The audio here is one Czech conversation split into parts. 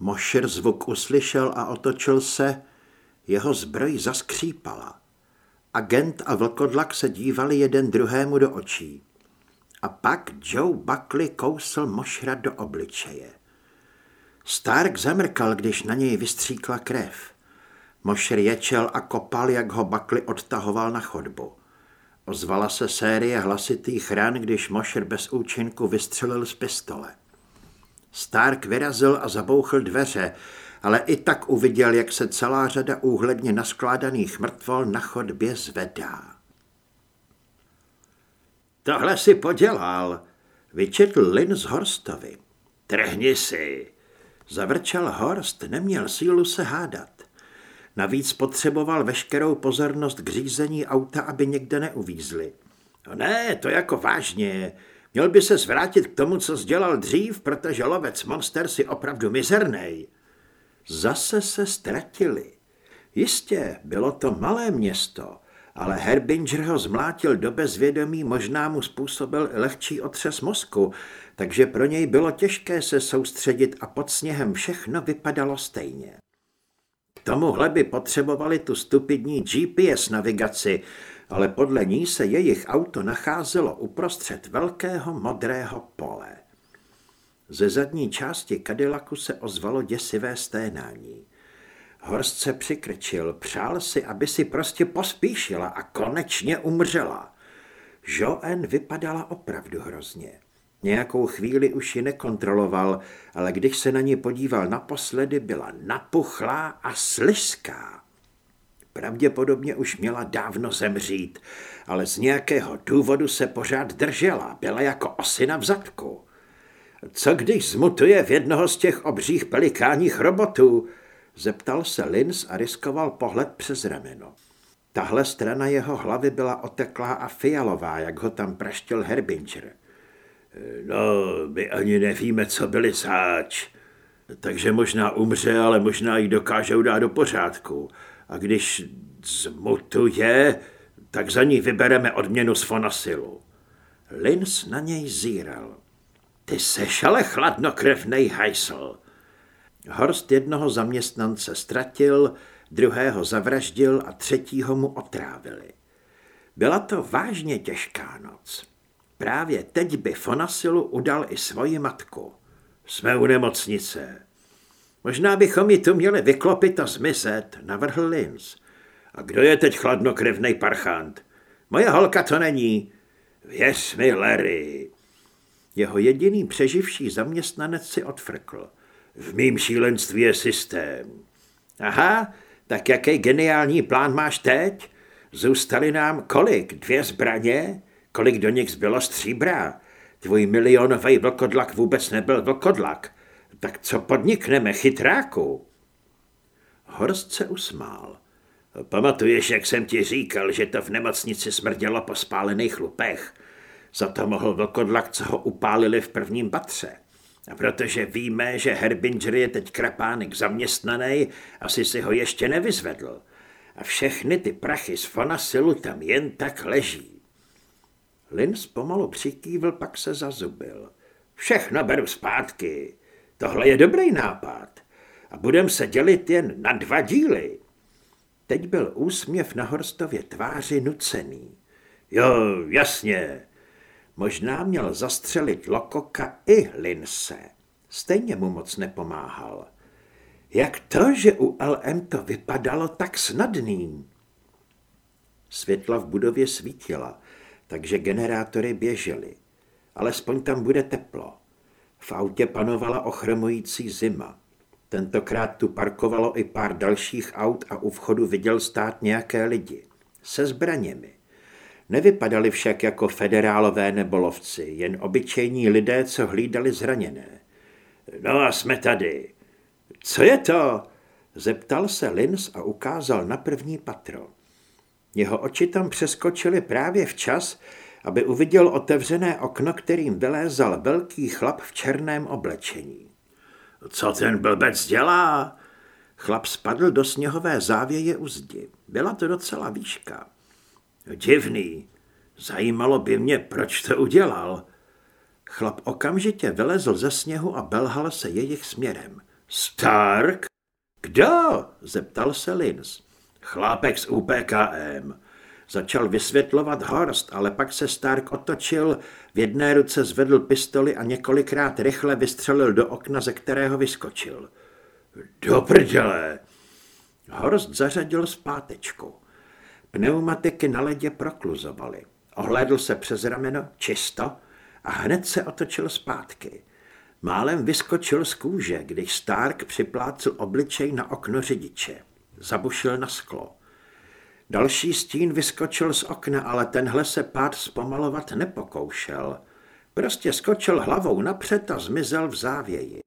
Mošer zvuk uslyšel a otočil se, jeho zbroj zaskřípala. Agent a vlkodlak se dívali jeden druhému do očí. A pak Joe Buckley kousl Mošra do obličeje. Stark zamrkal, když na něj vystříkla krev. Mošer ječel a kopal, jak ho Buckley odtahoval na chodbu. Ozvala se série hlasitých ran, když Mošer bez účinku vystřelil z pistole. Stark vyrazil a zabouchl dveře, ale i tak uviděl, jak se celá řada úhledně naskládaných mrtvol na chodbě zvedá. Tohle si podělal, vyčetl Lin z Horstovi. Trhni si. Zavrčel Horst, neměl sílu se hádat. Navíc potřeboval veškerou pozornost k řízení auta, aby někde neuvízli. No ne, to jako vážně. Měl by se zvrátit k tomu, co sdělal dřív, protože lovec monster si opravdu mizernej. Zase se ztratili. Jistě, bylo to malé město, ale Herbinger ho zmlátil do bezvědomí, možná mu způsobil lehčí otřes mozku, takže pro něj bylo těžké se soustředit a pod sněhem všechno vypadalo stejně. K tomuhle by potřebovali tu stupidní GPS navigaci, ale podle ní se jejich auto nacházelo uprostřed velkého modrého pole. Ze zadní části Cadillacu se ozvalo děsivé sténání. Horst se přikrčil, přál si, aby si prostě pospíšila a konečně umřela. Joen vypadala opravdu hrozně. Nějakou chvíli už ji nekontroloval, ale když se na ní podíval naposledy, byla napuchlá a sliská. Pravděpodobně už měla dávno zemřít, ale z nějakého důvodu se pořád držela, byla jako osina v zadku. Co když zmutuje v jednoho z těch obřích pelikáních robotů? Zeptal se Lins a riskoval pohled přes rameno. Tahle strana jeho hlavy byla oteklá a fialová, jak ho tam praštil Herbinger. No, my ani nevíme, co byli sáč. Takže možná umře, ale možná ji dokážou dát do pořádku. A když zmutuje, tak za ní vybereme odměnu z Fonasilu. Lins na něj zíral. Ty seš ale chladnokrevnej hajsl. Horst jednoho zaměstnance ztratil, druhého zavraždil a třetího mu otrávili. Byla to vážně těžká noc. Právě teď by Fonasilu udal i svoji matku. Jsme u nemocnice. Možná bychom ji tu měli vyklopit a zmizet, navrhl Linz. A kdo je teď chladnokrevnej parchant? Moje holka to není. Věř mi, Larry. Jeho jediný přeživší zaměstnanec si odfrkl. V mým šílenství je systém. Aha, tak jaký geniální plán máš teď? Zůstali nám kolik? Dvě zbraně? Kolik do nich zbylo stříbra? Tvůj milionový vlkodlak vůbec nebyl vlkodlak. Tak co podnikneme, chytráku? Horst se usmál. Pamatuješ, jak jsem ti říkal, že to v nemocnici smrdělo po spálených lupech? Za to mohl vlkodlak, co ho upálili v prvním patře. A protože víme, že Herbinger je teď krapánek zaměstnaný, asi si ho ještě nevyzvedl. A všechny ty prachy z Fonasilu tam jen tak leží. Lins pomalu přikývl, pak se zazubil. Všechno beru zpátky. Tohle je dobrý nápad. A budem se dělit jen na dva díly. Teď byl úsměv na Horstově tváři nucený. Jo, jasně, Možná měl zastřelit Lokoka i Linse. Stejně mu moc nepomáhal. Jak to, že u LM to vypadalo tak snadným? Světla v budově svítila, takže generátory běžely. Alespoň tam bude teplo. V autě panovala ochromující zima. Tentokrát tu parkovalo i pár dalších aut a u vchodu viděl stát nějaké lidi. Se zbraněmi. Nevypadali však jako federálové nebo lovci, jen obyčejní lidé, co hlídali zraněné. No a jsme tady. Co je to? Zeptal se Lins a ukázal na první patro. Jeho oči tam přeskočily právě včas, aby uviděl otevřené okno, kterým vylézal velký chlap v černém oblečení. Co ten blbec dělá? Chlap spadl do sněhové závěje u zdi. Byla to docela výška. Divný. Zajímalo by mě, proč to udělal. Chlap okamžitě vylezl ze sněhu a belhal se jejich směrem. Stark? Kdo? zeptal se Linz. Chlápek z UPKM. Začal vysvětlovat Horst, ale pak se Stark otočil, v jedné ruce zvedl pistoli a několikrát rychle vystřelil do okna, ze kterého vyskočil. Do! Horst zařadil zpátečku. Pneumatiky na ledě prokluzovaly. Ohlédl se přes rameno, čisto, a hned se otočil zpátky. Málem vyskočil z kůže, když Stark připlácil obličej na okno řidiče. Zabušil na sklo. Další stín vyskočil z okna, ale tenhle se pád zpomalovat nepokoušel. Prostě skočil hlavou napřed a zmizel v závěji.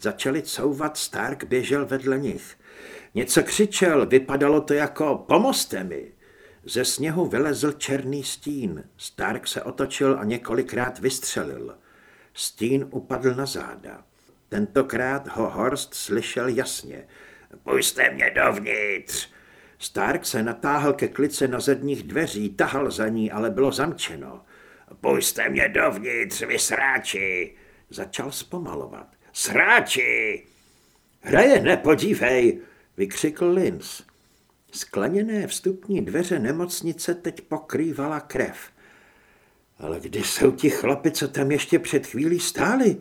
Začali couvat, Stark běžel vedle nich. Něco křičel, vypadalo to jako pomozte mi. Ze sněhu vylezl černý stín. Stark se otočil a několikrát vystřelil. Stín upadl na záda. Tentokrát ho Horst slyšel jasně. Puste mě dovnitř! Stark se natáhl ke klice na zadních dveří, tahal za ní, ale bylo zamčeno. Puste mě dovnitř, vy sráči! Začal zpomalovat. Sráči! Hraje, nepodívej, vykřikl Linz. Skleněné vstupní dveře nemocnice teď pokrývala krev. Ale kdy jsou ti chlapi, co tam ještě před chvílí stáli?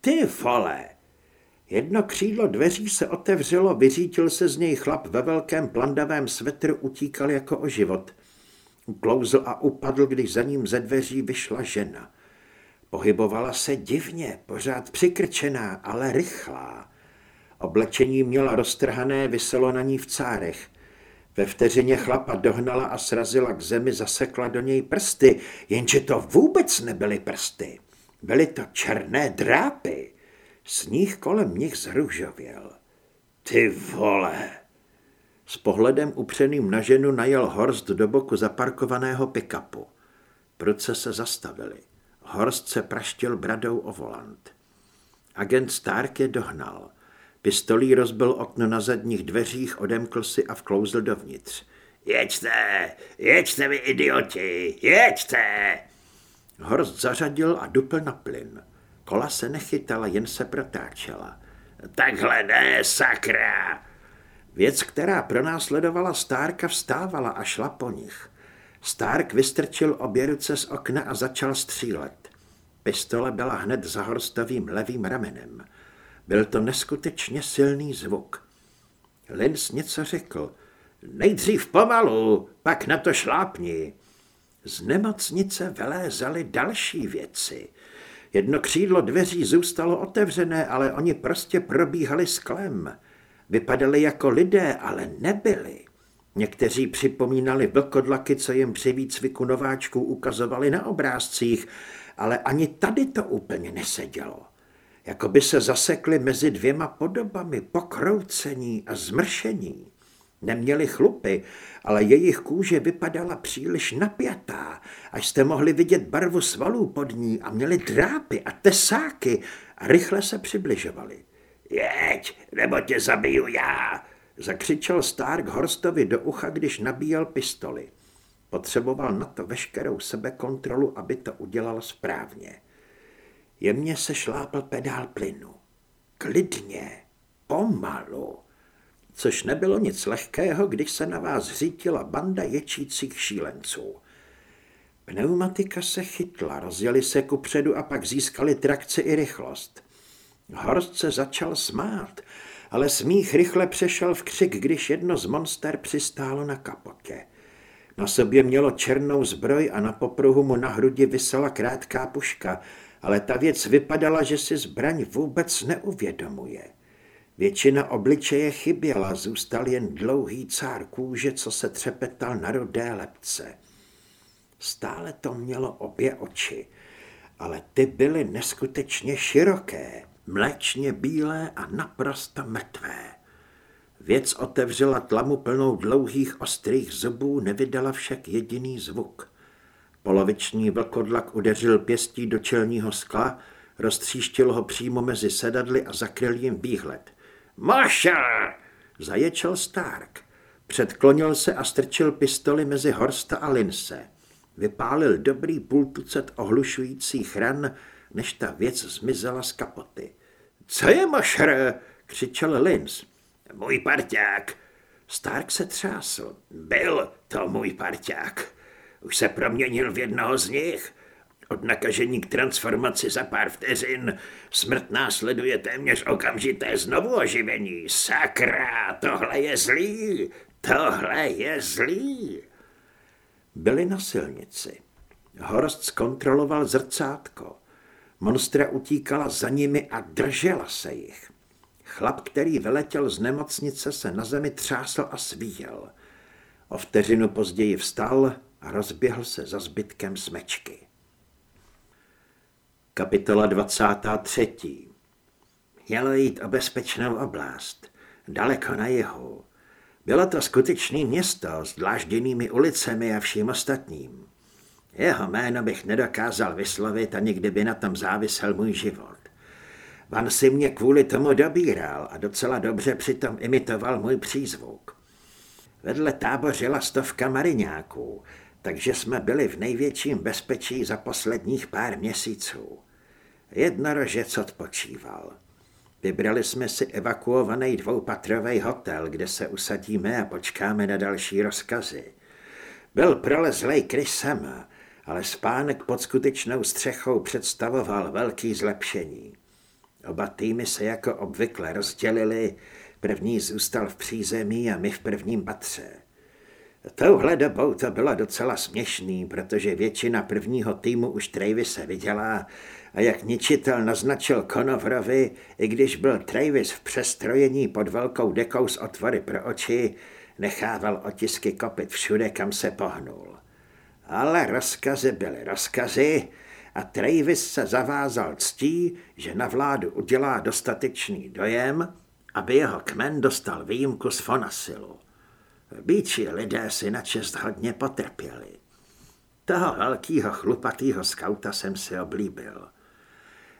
Ty vole! Jedno křídlo dveří se otevřelo, vyřítil se z něj chlap ve velkém plandavém svetru, utíkal jako o život. Uklouzl a upadl, když za ním ze dveří vyšla žena. Pohybovala se divně, pořád přikrčená, ale rychlá. Oblečení měla roztrhané, vyselo na ní v cárech. Ve vteřině chlapa dohnala a srazila k zemi, zasekla do něj prsty, jenže to vůbec nebyly prsty. Byly to černé drápy. Sníh kolem nich zružověl. Ty vole! S pohledem upřeným na ženu najel Horst do boku zaparkovaného pikapu. Pruce se zastavili. Horst se praštil bradou o volant. Agent Stark je dohnal. Pistolí rozbil okno na zadních dveřích, odemkl si a vklouzl dovnitř. Jeďte, jeďte vy idioti, jeďte! Horst zařadil a dupl na plyn. Kola se nechytala, jen se protáčela. Takhle ne, sakra! Věc, která pronásledovala Starka, vstávala a šla po nich. Stark vystrčil obě ruce z okna a začal střílet. Pistole byla hned za Horstovým levým ramenem. Byl to neskutečně silný zvuk. Linz něco řekl. Nejdřív pomalu, pak na to šlápni. Z nemocnice vylézaly další věci. Jedno křídlo dveří zůstalo otevřené, ale oni prostě probíhali sklem. Vypadali jako lidé, ale nebyli. Někteří připomínali vlkodlaky, co jim při výcviku nováčků ukazovali na obrázcích, ale ani tady to úplně nesedělo jako by se zasekli mezi dvěma podobami, pokroucení a zmršení. Neměli chlupy, ale jejich kůže vypadala příliš napjatá, až jste mohli vidět barvu svalů pod ní a měli drápy a tesáky a rychle se přibližovali. Jeď, nebo tě zabiju já, zakřičel Stark Horstovi do ucha, když nabíjel pistoli. Potřeboval na to veškerou sebekontrolu, aby to udělal správně. Jemně se šlápl pedál plynu. Klidně, pomalu. Což nebylo nic lehkého, když se na vás řítila banda ječících šílenců. Pneumatika se chytla, rozjeli se ku předu a pak získali trakci i rychlost. Horst se začal smát, ale smích rychle přešel v křik, když jedno z monster přistálo na kapotě. Na sobě mělo černou zbroj a na popruhu mu na hrudi vysela krátká puška – ale ta věc vypadala, že si zbraň vůbec neuvědomuje. Většina obličeje chyběla, zůstal jen dlouhý cár kůže, co se třepetal na rudé lepce. Stále to mělo obě oči, ale ty byly neskutečně široké, mléčně bílé a naprosto mrtvé. Věc otevřela tlamu plnou dlouhých ostrých zubů, nevydala však jediný zvuk. Poloviční vlkodlak udeřil pěstí do čelního skla, roztříštil ho přímo mezi sedadly a zakryl jim výhled. Maša! Zaječel Stark. Předklonil se a strčil pistoli mezi Horsta a Linse. Vypálil dobrý půl tucet ohlušujících ran, než ta věc zmizela z kapoty. Co je mošr? křičel Linz. Můj parťák. Stark se třásl. Byl to můj parťák. Už se proměnil v jednoho z nich. Od nakažení k transformaci za pár vteřin smrt následuje téměř okamžité znovu oživení. Sakra, tohle je zlý, tohle je zlý. Byli na silnici. Horst zkontroloval zrcátko. Monstra utíkala za nimi a držela se jich. Chlap, který vyletěl z nemocnice, se na zemi třásl a svíjel. O vteřinu později vstal a rozběhl se za zbytkem smečky. Kapitola 23. Mělo jít o bezpečnou oblast, daleko na jihu. Bylo to skutečné město s dlážděnými ulicemi a vším ostatním. Jeho jméno bych nedokázal vyslovit, ani kdyby na tom závisel můj život. Van si mě kvůli tomu dobíral a docela dobře přitom imitoval můj přízvuk. Vedle tábořila stovka mariňáků, takže jsme byli v největším bezpečí za posledních pár měsíců. Jednorožec odpočíval. Vybrali jsme si evakuovaný dvoupatrový hotel, kde se usadíme a počkáme na další rozkazy. Byl prolezlej krysem, ale spánek pod skutečnou střechou představoval velký zlepšení. Oba týmy se jako obvykle rozdělili, první zůstal v přízemí a my v prvním patře. Touhle dobou to bylo docela směšný, protože většina prvního týmu už se viděla a jak ničitel naznačil Konovrovi, i když byl Travis v přestrojení pod velkou dekou s otvory pro oči, nechával otisky kopit všude, kam se pohnul. Ale rozkazy byly rozkazy a Travis se zavázal ctí, že na vládu udělá dostatečný dojem, aby jeho kmen dostal výjimku z Fonasilu. Bíči lidé si na čest hodně potrpěli. Toho velkého chlupatýho skauta jsem si oblíbil.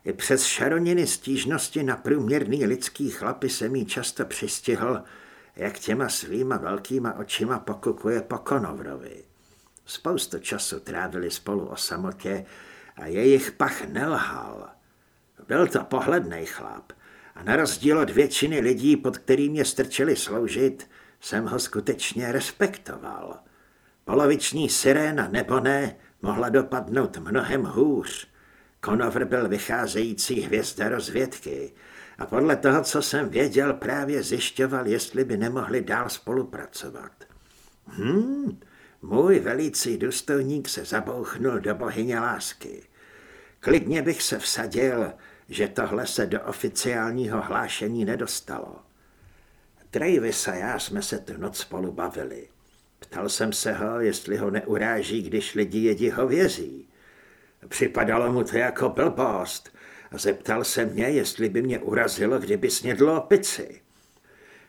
I přes šaroniny stížnosti na průměrný lidský chlapy jsem jí často přistihl, jak těma svýma velkýma očima pokukuje po Konovrovi. Spoustu času trávili spolu o samotě a jejich pach nelhal. Byl to pohledný chlap a na rozdíl od většiny lidí, pod kterým mě strčili sloužit, jsem ho skutečně respektoval. Poloviční siréna nebo ne mohla dopadnout mnohem hůř. Konovr byl vycházející hvězda rozvědky a podle toho, co jsem věděl, právě zjišťoval, jestli by nemohli dál spolupracovat. Hmm, můj velící důstojník se zabouchnul do bohyně lásky. Klidně bych se vsadil, že tohle se do oficiálního hlášení nedostalo. Travis a já jsme se tu noc spolu bavili. Ptal jsem se ho, jestli ho neuráží, když lidi jedí hovězí. Připadalo mu to jako blbost a zeptal se mě, jestli by mě urazilo, kdyby snědlo opici.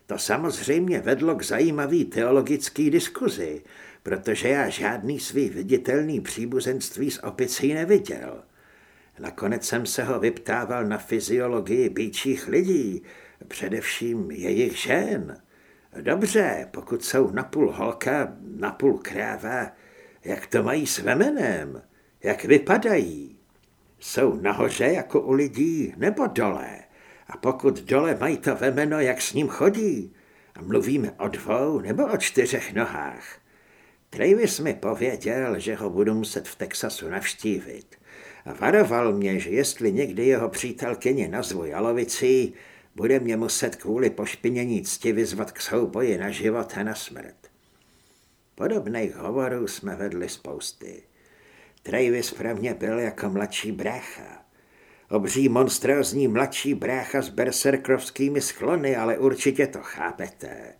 To samozřejmě vedlo k zajímavý teologický diskuzi, protože já žádný svý viditelný příbuzenství s opicí neviděl. Nakonec jsem se ho vyptával na fyziologii býčích lidí, především jejich žen. Dobře, pokud jsou napůl holka, napůl kráva, jak to mají s vemenem, jak vypadají. Jsou nahoře jako u lidí nebo dole? A pokud dole mají to vemeno, jak s ním chodí? A mluvíme o dvou nebo o čtyřech nohách? Travis mi pověděl, že ho budu muset v Texasu navštívit. A varoval mě, že jestli někdy jeho přítelkyně nazvu jalovicí, bude mě muset kvůli pošpinění cti vyzvat k souboji na život a na smrt. Podobných hovorů jsme vedli spousty. Travis pro mě byl jako mladší brácha. Obří monstrózní mladší brácha s berserkrovskými sklony, ale určitě to chápete.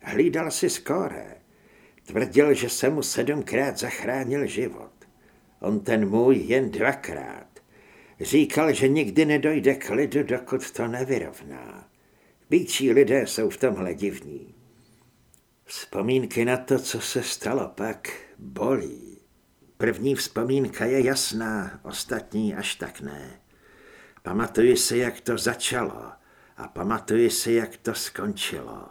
Hlídal si skóre. Tvrdil, že se mu sedmkrát zachránil život. On ten můj jen dvakrát. Říkal, že nikdy nedojde k lidu, dokud to nevyrovná. Bíčí lidé jsou v tomhle divní. Vzpomínky na to, co se stalo pak, bolí. První vzpomínka je jasná, ostatní až tak ne. Pamatuji si, jak to začalo a pamatuji si, jak to skončilo.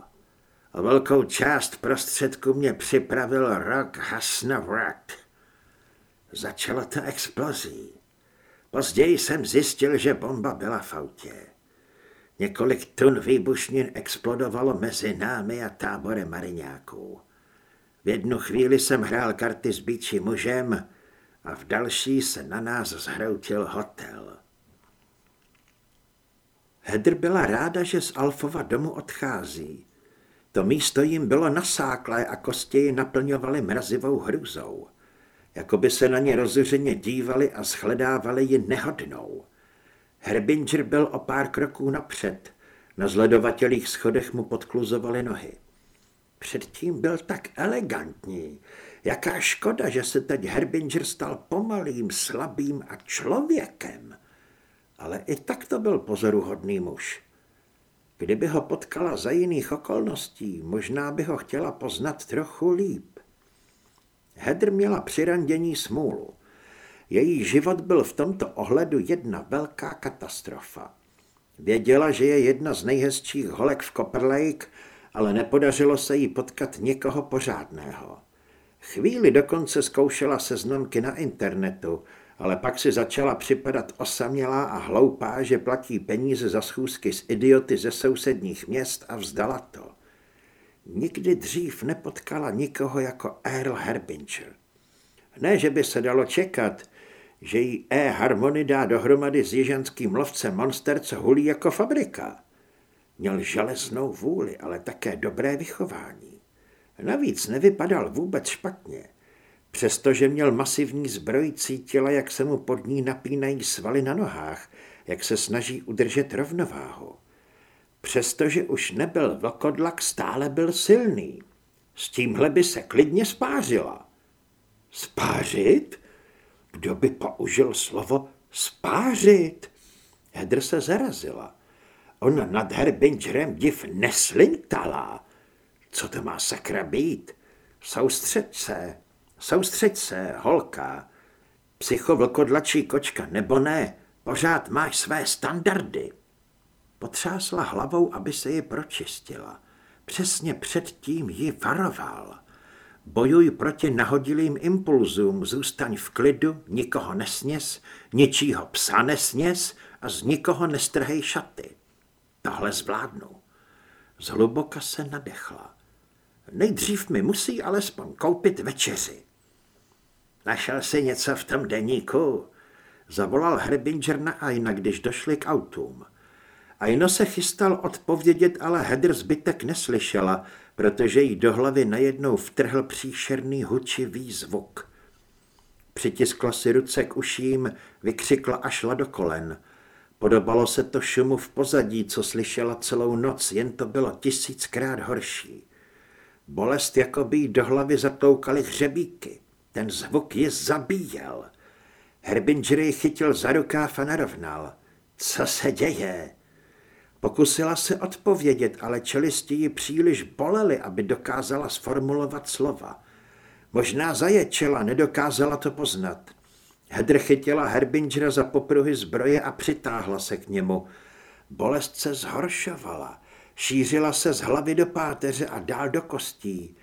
O velkou část prostředku mě připravil rok Hasnavrat. Začalo to explozí. Později jsem zjistil, že bomba byla v autě. Několik tun výbušnin explodovalo mezi námi a táborem mariňáků. V jednu chvíli jsem hrál karty s býčí mužem a v další se na nás zhroutil hotel. Hedr byla ráda, že z Alfova domu odchází. To místo jim bylo nasáklé a kosti ji naplňovaly mrazivou hrůzou. Jakoby se na ně rozuřeně dívali a shledávali ji nehodnou. Herbinger byl o pár kroků napřed. Na zledovatělých schodech mu podkluzovaly nohy. Předtím byl tak elegantní. Jaká škoda, že se teď Herbinger stal pomalým, slabým a člověkem. Ale i tak to byl pozoruhodný muž. Kdyby ho potkala za jiných okolností, možná by ho chtěla poznat trochu líp. Hedr měla při randění smůlu. Její život byl v tomto ohledu jedna velká katastrofa. Věděla, že je jedna z nejhezčích holek v Copper Lake, ale nepodařilo se jí potkat někoho pořádného. Chvíli dokonce zkoušela seznamky na internetu, ale pak si začala připadat osamělá a hloupá, že platí peníze za schůzky s idioty ze sousedních měst a vzdala to. Nikdy dřív nepotkala nikoho jako Earl Herbinger. Ne, že by se dalo čekat, že jí E. Harmony dá dohromady s jižanským lovcem monster, co hulí jako fabrika. Měl železnou vůli, ale také dobré vychování. Navíc nevypadal vůbec špatně. Přestože měl masivní zbroj, cítila, jak se mu pod ní napínají svaly na nohách, jak se snaží udržet rovnováhu. Přestože už nebyl vlkodlak, stále byl silný. S tímhle by se klidně spářila. Spářit? Kdo by použil slovo spářit? Hedr se zarazila. Ona nad Herbingerem div neslintala. Co to má sakra být? Soustřed se, soustřed se, holka. Psychovlkodlačí kočka, nebo ne, pořád máš své standardy. Potřásla hlavou, aby se ji pročistila. Přesně předtím ji varoval. Bojuj proti nahodilým impulzům, zůstaň v klidu, nikoho nesněs, ničího psa nesněs a z nikoho nestrhej šaty. Tohle zvládnu. Zhluboka se nadechla. Nejdřív mi musí alespoň koupit večeři. Našel si něco v tom deníku? Zavolal Herbinger na Aina, když došli k autům. Aino se chystal odpovědět, ale Hedr zbytek neslyšela, protože jí do hlavy najednou vtrhl příšerný hučivý zvuk. Přitiskla si ruce k uším, vykřikla a šla do kolen. Podobalo se to šumu v pozadí, co slyšela celou noc, jen to bylo tisíckrát horší. Bolest jako by jí do hlavy zatloukaly hřebíky. Ten zvuk ji zabíjel. Herbinger ji chytil za rukáv a narovnal. Co se děje? Pokusila se odpovědět, ale čelisti ji příliš bolely, aby dokázala sformulovat slova. Možná zaječela, nedokázala to poznat. Hedr chytila Herbingera za popruhy zbroje a přitáhla se k němu. Bolest se zhoršovala. Šířila se z hlavy do páteře a dál do kostí.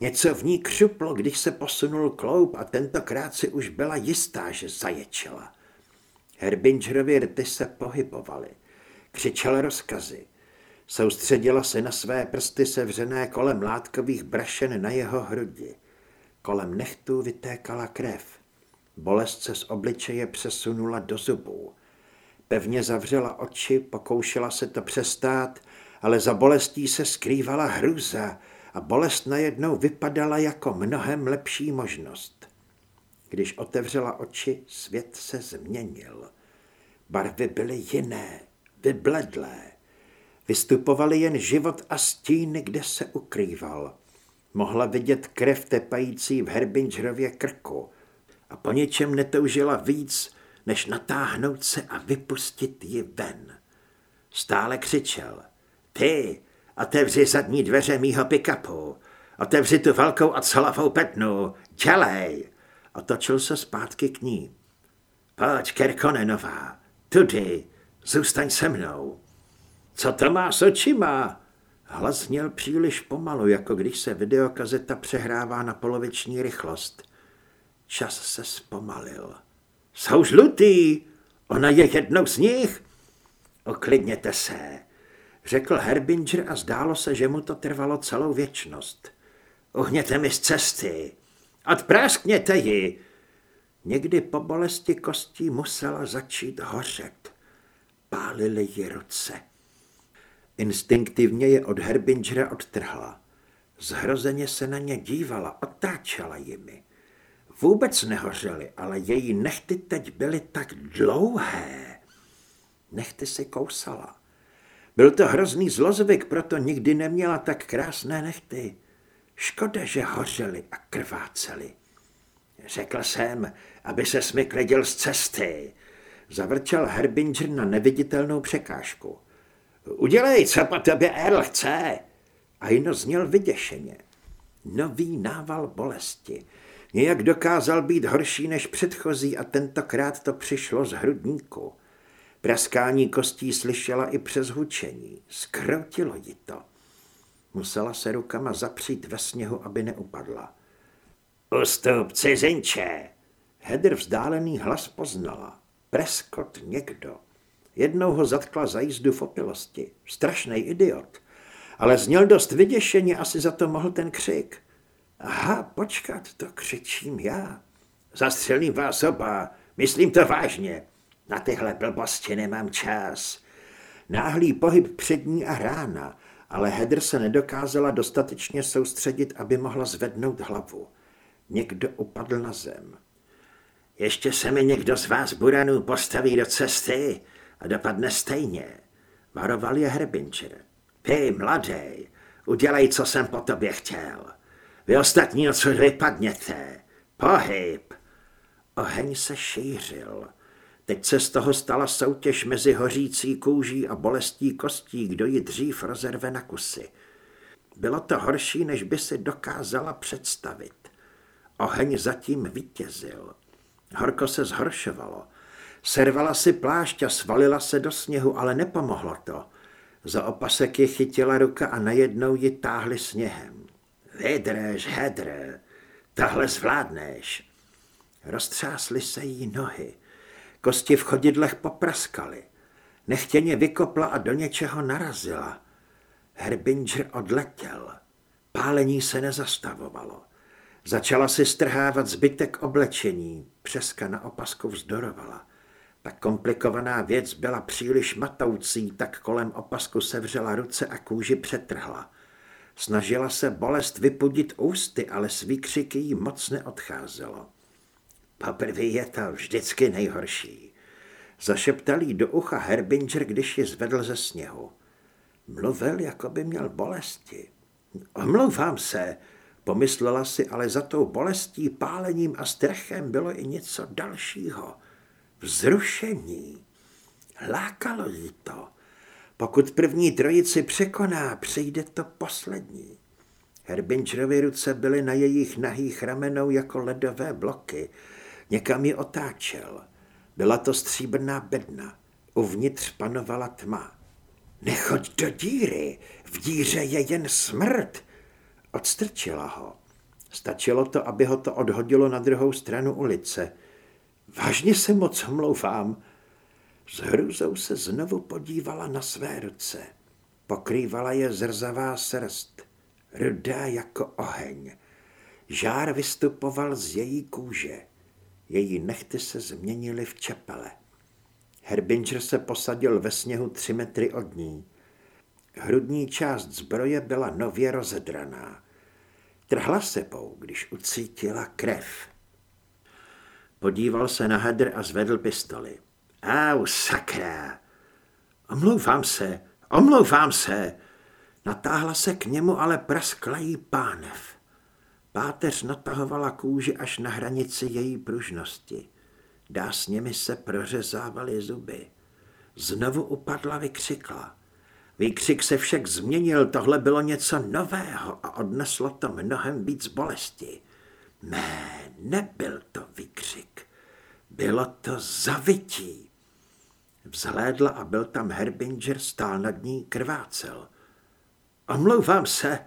Něco v ní křuplo, když se posunul kloup a tentokrát si už byla jistá, že zaječela. Herbingerovi rty se pohybovaly. Křičel rozkazy. Soustředila se na své prsty sevřené kolem látkových brašen na jeho hrudi. Kolem nechtů vytékala krev. Bolest se z obličeje přesunula do zubů. Pevně zavřela oči, pokoušela se to přestát, ale za bolestí se skrývala hrůza a bolest najednou vypadala jako mnohem lepší možnost. Když otevřela oči, svět se změnil. Barvy byly jiné, vybledlé. Vystupovaly jen život a stín, kde se ukrýval. Mohla vidět krev tepající v Herbingerově krku a po něčem netoužila víc, než natáhnout se a vypustit ji ven. Stále křičel. Ty, otevři zadní dveře mýho pick-upu. Otevři tu velkou ocelovou petnu. Dělej. Otočil se zpátky k ní. Pojď, Kerkonenová. Tudy. Zůstaň se mnou. Co to má s očima? Hlas zněl příliš pomalu, jako když se videokazeta přehrává na poloviční rychlost. Čas se zpomalil. Jsou žlutý, ona je jednou z nich. Oklidněte se. řekl Herbinger a zdálo se, že mu to trvalo celou věčnost. Uhněte mi z cesty. Odpráskněte ji. Někdy po bolesti kostí musela začít hořet. Pálily ji ruce. Instinktivně je od Herbingera odtrhla. Zhrozeně se na ně dívala, otáčela jimi. Vůbec nehořely, ale její nechty teď byly tak dlouhé. Nechty si kousala. Byl to hrozný zlozvyk, proto nikdy neměla tak krásné nechty. Škoda, že hořely a krvácely. Řekl jsem, aby se smyklidil z cesty. Zavrčel Herbinger na neviditelnou překážku. Udělej, co po tobě Erl chce. A jino zněl vyděšeně. Nový nával bolesti. Nějak dokázal být horší než předchozí a tentokrát to přišlo z hrudníku. Praskání kostí slyšela i přes hučení. Skroutilo ji to. Musela se rukama zapřít ve sněhu, aby neupadla. Ustup, cizinče! Hedr vzdálený hlas poznala. Preskot někdo. Jednou ho zatkla za jízdu v opilosti. Strašný idiot. Ale zněl dost vyděšeně, asi za to mohl ten křik. Aha, počkat, to křičím já. Zastřelím vás oba, myslím to vážně. Na tyhle blbosti nemám čas. Náhlý pohyb přední a rána, ale Hedr se nedokázala dostatečně soustředit, aby mohla zvednout hlavu. Někdo upadl na zem. Ještě se mi někdo z vás buranů postaví do cesty a dopadne stejně. Varoval je Herbinger. Ty, mladý, udělej, co jsem po tobě chtěl. Vy ostatní odsud vypadněte. Pohyb. Oheň se šířil. Teď se z toho stala soutěž mezi hořící kůží a bolestí kostí, kdo ji dřív rozerve na kusy. Bylo to horší, než by si dokázala představit. Oheň zatím vítězil. Horko se zhoršovalo. Servala si plášť a svalila se do sněhu, ale nepomohlo to. Za opasek je chytila ruka a najednou ji táhli sněhem. Vydrž, Hedr, tahle zvládneš. Roztřásly se jí nohy. Kosti v chodidlech popraskaly. Nechtěně vykopla a do něčeho narazila. Herbinger odletěl. Pálení se nezastavovalo. Začala si strhávat zbytek oblečení. Přeska na opasku vzdorovala. Ta komplikovaná věc byla příliš matoucí, tak kolem opasku sevřela ruce a kůži přetrhla. Snažila se bolest vypudit ústy, ale s výkřiky jí moc neodcházelo. Poprvé je to vždycky nejhorší. Zašeptal jí do ucha Herbinger, když ji zvedl ze sněhu. Mluvil, jako by měl bolesti. Omlouvám se, pomyslela si, ale za tou bolestí, pálením a strachem bylo i něco dalšího. Vzrušení. Lákalo jí to. Pokud první trojici překoná, přijde to poslední. Herbingerovy ruce byly na jejich nahých ramenou jako ledové bloky. Někam ji otáčel. Byla to stříbrná bedna. Uvnitř panovala tma. Nechoď do díry, v díře je jen smrt. Odstrčila ho. Stačilo to, aby ho to odhodilo na druhou stranu ulice. Vážně se moc omlouvám. S hrůzou se znovu podívala na své ruce. Pokrývala je zrzavá srst, rudá jako oheň. Žár vystupoval z její kůže. Její nechty se změnily v čepele. Herbinger se posadil ve sněhu tři metry od ní. Hrudní část zbroje byla nově rozedraná. Trhla sebou, když ucítila krev. Podíval se na hadr a zvedl pistoli. Au, sakra! Omlouvám se, omlouvám se! Natáhla se k němu, ale praskla jí pánev. Páteř natahovala kůži až na hranici její pružnosti. Dásněmi se prořezávaly zuby. Znovu upadla, vykřikla. Výkřik se však změnil, tohle bylo něco nového a odneslo to mnohem víc bolesti. Ne, nebyl to výkřik. Bylo to zavití. Vzhlédla a byl tam Herbinger, stál nad ní, krvácel. Omlouvám se,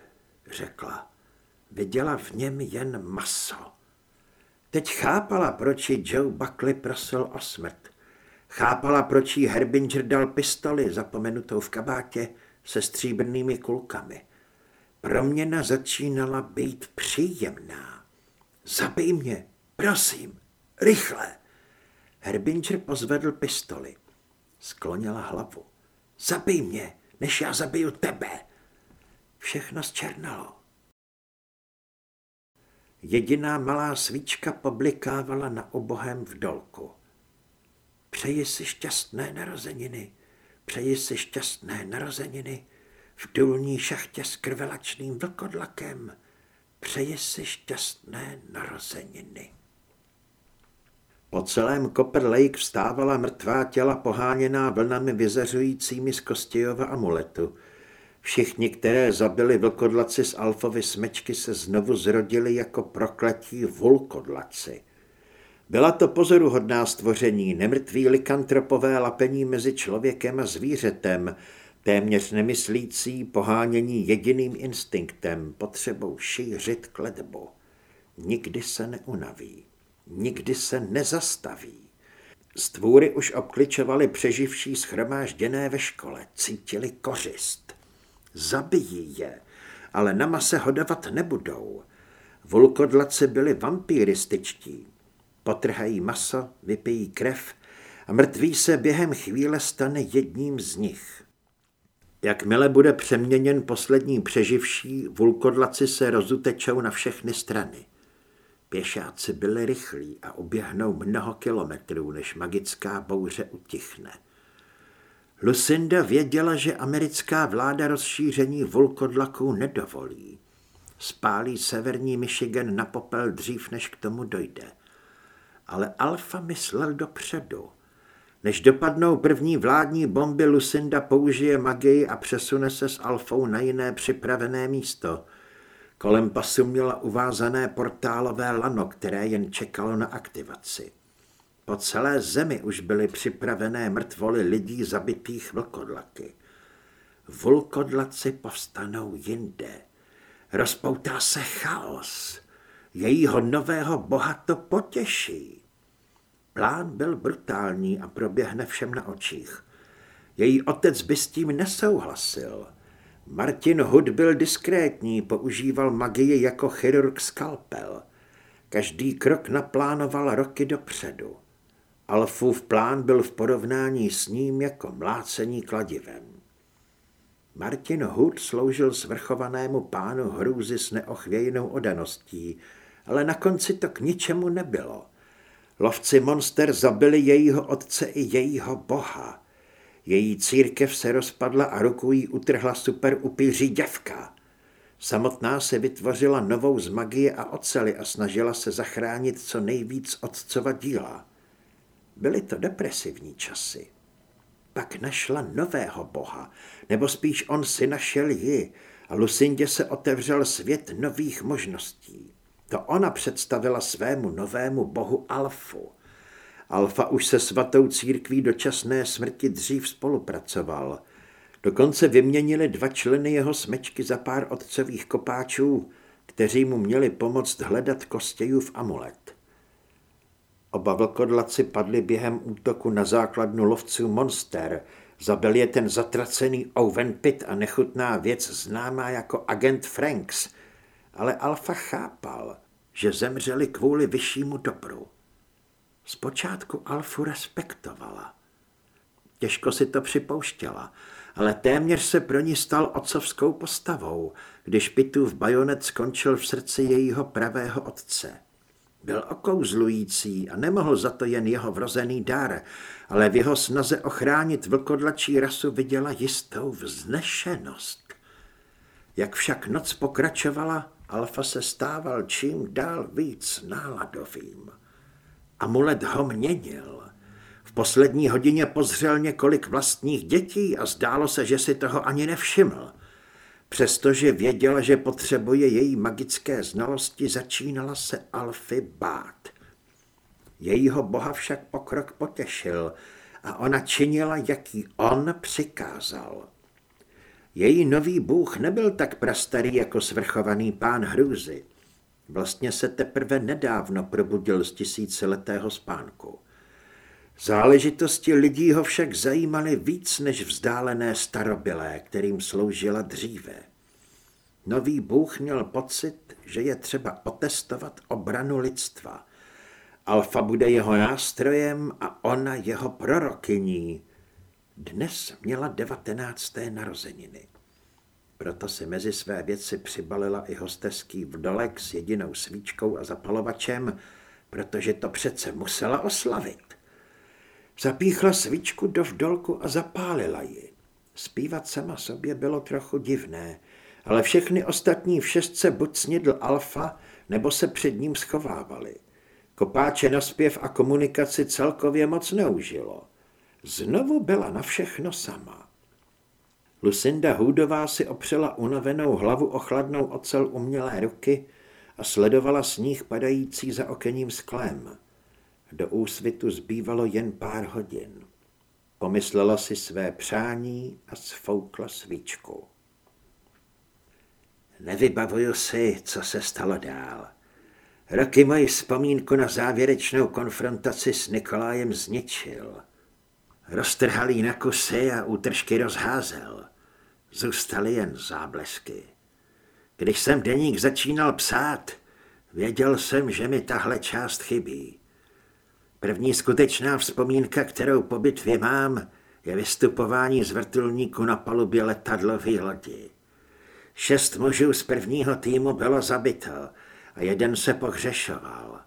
řekla. Viděla v něm jen maso. Teď chápala, proč ji Joe Buckley prosil o smrt. Chápala, proč jí Herbinger dal pistoli zapomenutou v kabátě se stříbrnými kulkami. Proměna začínala být příjemná. Zabij mě, prosím, rychle. Herbinger pozvedl pistoli. Sklonila hlavu. Zabij mě, než já zabiju tebe. Všechno zčernalo. Jediná malá svíčka poblikávala na obohem v dolku. Přeji si šťastné narozeniny, přeji si šťastné narozeniny v důlní šachtě s krvelačným vlkodlakem, přeji si šťastné narozeniny. Po celém Copper Lake vstávala mrtvá těla poháněná vlnami vyzařujícími z Kostějova amuletu. Všichni, které zabili vlkodlaci z alfovy smečky, se znovu zrodili jako prokletí vulkodlaci. Byla to pozoruhodná stvoření, nemrtví likantropové lapení mezi člověkem a zvířetem, téměř nemyslící pohánění jediným instinktem, potřebou šířit kledbu. Nikdy se neunaví, nikdy se nezastaví. Stvůry už obkličovali přeživší schromážděné ve škole, cítili kořist. Zabijí je, ale na mase hodavat nebudou. Vulkodlaci byli vampírističtí. Potrhají maso, vypijí krev a mrtvý se během chvíle stane jedním z nich. Jakmile bude přeměněn poslední přeživší, vulkodlaci se rozutečou na všechny strany. Pěšáci byli rychlí a oběhnou mnoho kilometrů, než magická bouře utichne. Lucinda věděla, že americká vláda rozšíření vulkodlaků nedovolí. Spálí severní Michigan na popel dřív, než k tomu dojde. Ale Alfa myslel dopředu. Než dopadnou první vládní bomby, Lucinda použije magii a přesune se s Alfou na jiné připravené místo. Kolem pasu měla uvázané portálové lano, které jen čekalo na aktivaci. Po celé zemi už byly připravené mrtvoly lidí zabitých vlkodlaky. Vlkodlaci povstanou jinde. Rozpoutá se chaos. Jejího nového boha to potěší. Plán byl brutální a proběhne všem na očích. Její otec by s tím nesouhlasil. Martin Hood byl diskrétní, používal magii jako chirurg skalpel. Každý krok naplánoval roky dopředu. Alfův plán byl v porovnání s ním jako mlácení kladivem. Martin Hood sloužil svrchovanému pánu hrůzy s neochvějnou odaností, ale na konci to k ničemu nebylo. Lovci monster zabili jejího otce i jejího boha. Její církev se rozpadla a ruku jí utrhla super upíří děvka. Samotná se vytvořila novou z magie a ocely a snažila se zachránit co nejvíc otcova díla. Byly to depresivní časy. Pak našla nového boha, nebo spíš on si našel ji a Lucindě se otevřel svět nových možností. To ona představila svému novému bohu Alfu. Alfa už se svatou církví dočasné smrti dřív spolupracoval. Dokonce vyměnili dva členy jeho smečky za pár otcových kopáčů, kteří mu měli pomoct hledat v amulet. Oba vlkodlaci padli během útoku na základnu lovců Monster. Zabil je ten zatracený Owen Pitt a nechutná věc známá jako agent Franks. Ale Alfa chápal, že zemřeli kvůli vyššímu dobru. Zpočátku Alfu respektovala. Těžko si to připouštěla, ale téměř se pro ní stal otcovskou postavou, když Pitův bajonet skončil v srdci jejího pravého otce. Byl okouzlující a nemohl za to jen jeho vrozený dar, ale v jeho snaze ochránit vlkodlačí rasu viděla jistou vznešenost. Jak však noc pokračovala, Alfa se stával čím dál víc náladovým. Amulet ho měnil. V poslední hodině pozřel několik vlastních dětí a zdálo se, že si toho ani nevšiml. Přestože věděla, že potřebuje její magické znalosti, začínala se Alfy bát. Jejího boha však pokrok potěšil a ona činila, jaký on přikázal. Její nový bůh nebyl tak prastarý jako svrchovaný pán hrůzy. Vlastně se teprve nedávno probudil z tisíciletého spánku. Záležitosti lidí ho však zajímaly víc než vzdálené starobylé, kterým sloužila dříve. Nový bůh měl pocit, že je třeba otestovat obranu lidstva. Alfa bude jeho nástrojem a ona jeho prorokyní. Dnes měla devatenácté narozeniny. Proto si mezi své věci přibalila i hosteský vdolek s jedinou svíčkou a zapalovačem, protože to přece musela oslavit. Zapíchla svíčku do vdolku a zapálila ji. Zpívat sama sobě bylo trochu divné, ale všechny ostatní v šestce buď snědl alfa, nebo se před ním schovávali. Kopáče na zpěv a komunikaci celkově moc neužilo. Znovu byla na všechno sama. Lucinda Hudová si opřela unavenou hlavu o chladnou ocel umělé ruky a sledovala sníh padající za okenním sklem. Do úsvitu zbývalo jen pár hodin. Pomyslela si své přání a sfoukla svíčku. Nevybavuju si, co se stalo dál. Roky moji vzpomínku na závěrečnou konfrontaci s Nikolájem zničil. Roztrhal jí na kusy a útržky rozházel. Zůstaly jen záblesky. Když jsem deník začínal psát, věděl jsem, že mi tahle část chybí. První skutečná vzpomínka, kterou po bitvě mám, je vystupování z vrtulníku na palubě letadlové lodi. Šest mužů z prvního týmu bylo zabito a jeden se pohřešoval.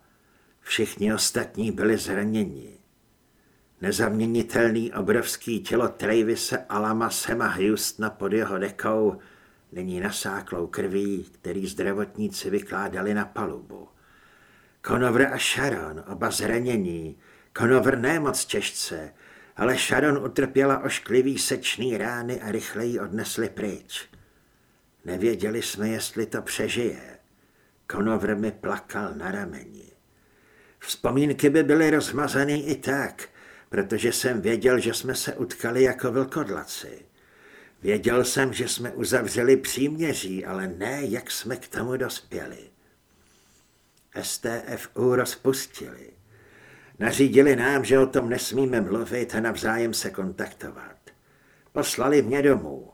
Všichni ostatní byli zraněni. Nezaměnitelný obrovský tělo Travise Alama Sema Houstona pod jeho dekou není nasáklou krví, který zdravotníci vykládali na palubu. Conover a Sharon, oba zranění, Conover ne moc těžce, ale Sharon utrpěla ošklivý sečný rány a rychle ji odnesli pryč. Nevěděli jsme, jestli to přežije. Conover mi plakal na rameni. Vzpomínky by byly rozmazané i tak, protože jsem věděl, že jsme se utkali jako vlkodlaci. Věděl jsem, že jsme uzavřeli příměří, ale ne, jak jsme k tomu dospěli. STFU rozpustili. Nařídili nám, že o tom nesmíme mluvit a navzájem se kontaktovat. Poslali mě domů.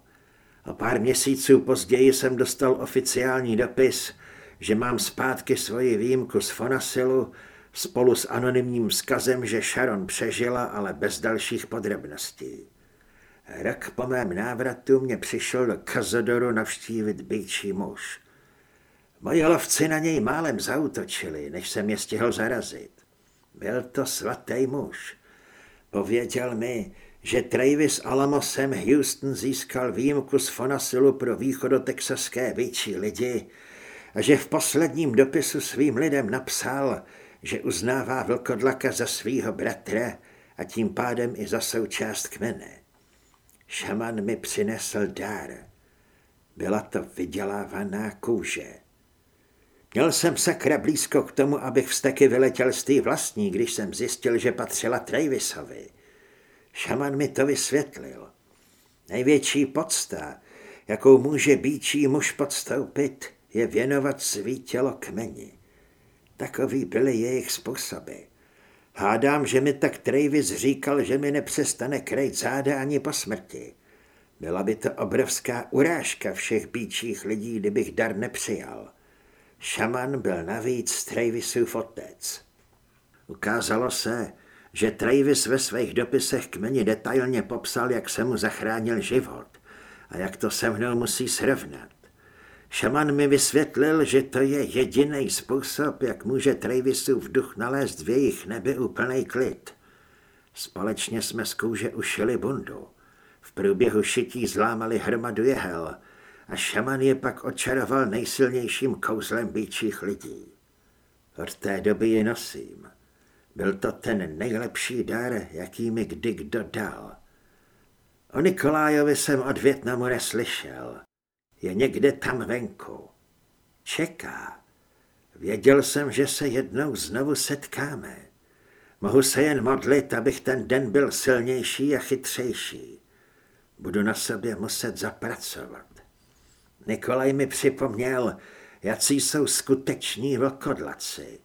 O pár měsíců později jsem dostal oficiální dopis, že mám zpátky svoji výjimku z Fonasilu spolu s anonymním vzkazem, že Sharon přežila, ale bez dalších podrobností. Rok po mém návratu mě přišel do Kazodoru navštívit býčí muž. Moji lovci na něj málem zautočili, než jsem je stihl zarazit. Byl to svatý muž. Pověděl mi, že Travis Alamosem Houston získal výjimku z Fonasilu pro východotexaské býčí lidi a že v posledním dopisu svým lidem napsal, že uznává vlkodlaka za svýho bratra a tím pádem i za součást kmene. Šaman mi přinesl dár. Byla to vydělávaná kůže. Měl jsem sakra blízko k tomu, abych vzteky vyletěl z té vlastní, když jsem zjistil, že patřila Travisovi. Šaman mi to vysvětlil. Největší podsta, jakou může býčí muž podstoupit, je věnovat svý tělo kmeni. Takový byly jejich způsoby. Hádám, že mi tak Travis říkal, že mi nepřestane krejt záda ani po smrti. Byla by to obrovská urážka všech býčích lidí, kdybych dar nepřijal. Šaman byl navíc Travisův otec. Ukázalo se, že Travis ve svých dopisech kmeni detailně popsal, jak se mu zachránil život a jak to se mnou musí srovnat. Šaman mi vysvětlil, že to je jediný způsob, jak může Travisův duch nalézt v jejich nebi úplný klid. Společně jsme z kůže ušili bundu. V průběhu šití zlámali hromadu jehel a šaman je pak očaroval nejsilnějším kouzlem býčích lidí. Od té doby ji nosím. Byl to ten nejlepší dar, jaký mi kdy kdo dal. O Nikolájovi jsem od Větnamu neslyšel. Je někde tam venku. Čeká. Věděl jsem, že se jednou znovu setkáme. Mohu se jen modlit, abych ten den byl silnější a chytřejší. Budu na sobě muset zapracovat. Nikolaj mi připomněl, jací jsou skuteční vlkodlaci.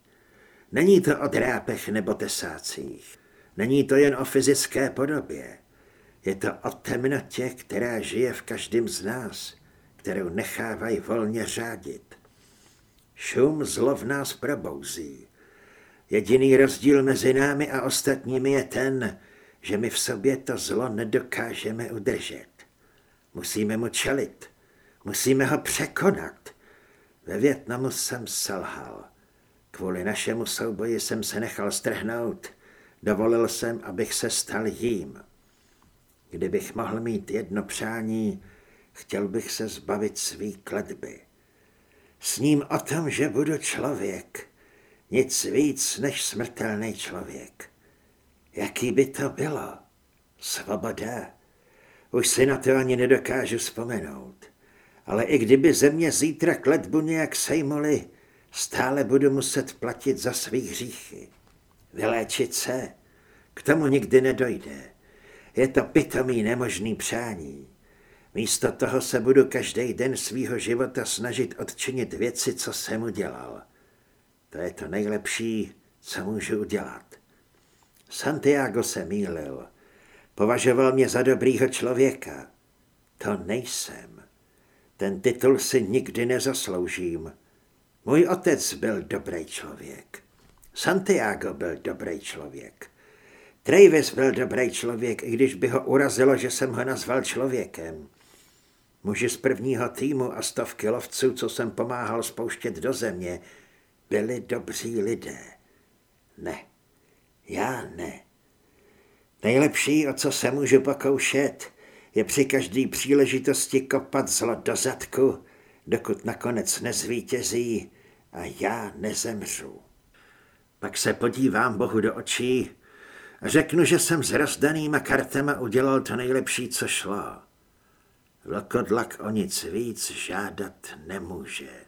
Není to o drápech nebo tesácích. Není to jen o fyzické podobě. Je to o temnotě, která žije v každém z nás, kterou nechávají volně řádit. Šum zlo v nás probouzí. Jediný rozdíl mezi námi a ostatními je ten, že my v sobě to zlo nedokážeme udržet. Musíme mu čelit. Musíme ho překonat. Ve Větnamu jsem selhal. Kvůli našemu souboji jsem se nechal strhnout. Dovolil jsem, abych se stal jím. Kdybych mohl mít jedno přání, chtěl bych se zbavit svý kletby. S ním o tom, že budu člověk. Nic víc než smrtelný člověk. Jaký by to bylo? Svoboda. Už si na to ani nedokážu vzpomenout. Ale i kdyby ze mě zítra kletbu nějak sejmuli, stále budu muset platit za svých hříchy. Vyléčit se, k tomu nikdy nedojde. Je to pitomý nemožný přání. Místo toho se budu každý den svýho života snažit odčinit věci, co jsem udělal. To je to nejlepší, co můžu udělat. Santiago se mýlil. Považoval mě za dobrýho člověka. To nejsem. Ten titul si nikdy nezasloužím. Můj otec byl dobrý člověk. Santiago byl dobrý člověk. Travis byl dobrý člověk, i když by ho urazilo, že jsem ho nazval člověkem. Muži z prvního týmu a stovky lovců, co jsem pomáhal spouštět do země, byli dobří lidé. Ne, já ne. Nejlepší, o co se můžu pokoušet, je při každé příležitosti kopat zlo do zadku, dokud nakonec nezvítězí a já nezemřu. Pak se podívám Bohu do očí a řeknu, že jsem s rozdanýma kartama udělal to nejlepší, co šlo. Vlkodlak o nic víc žádat nemůže.